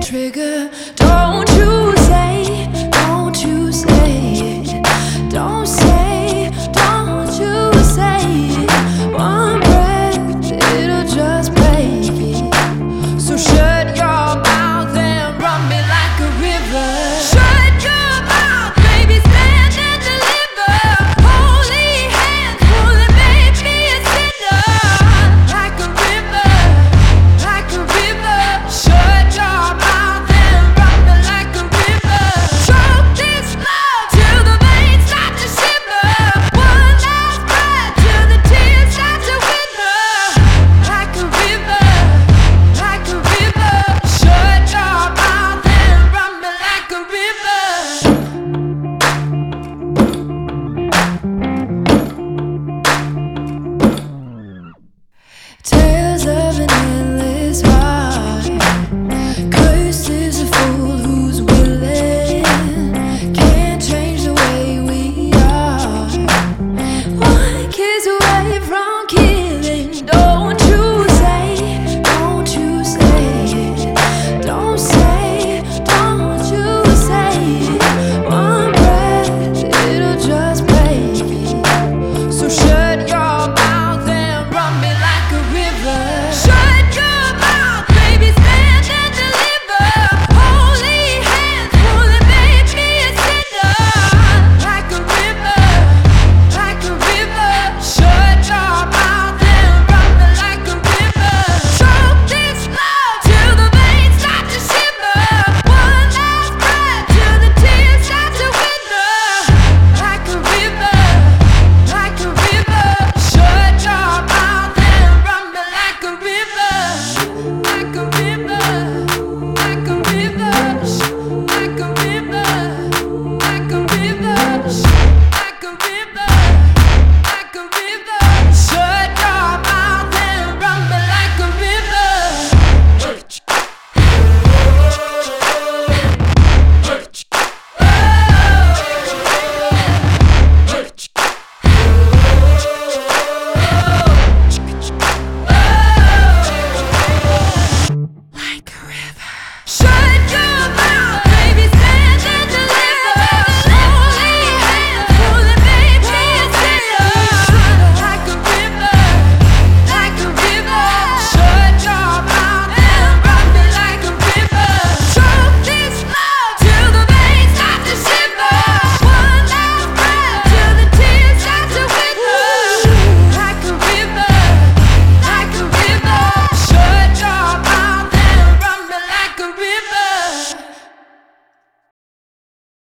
trigger.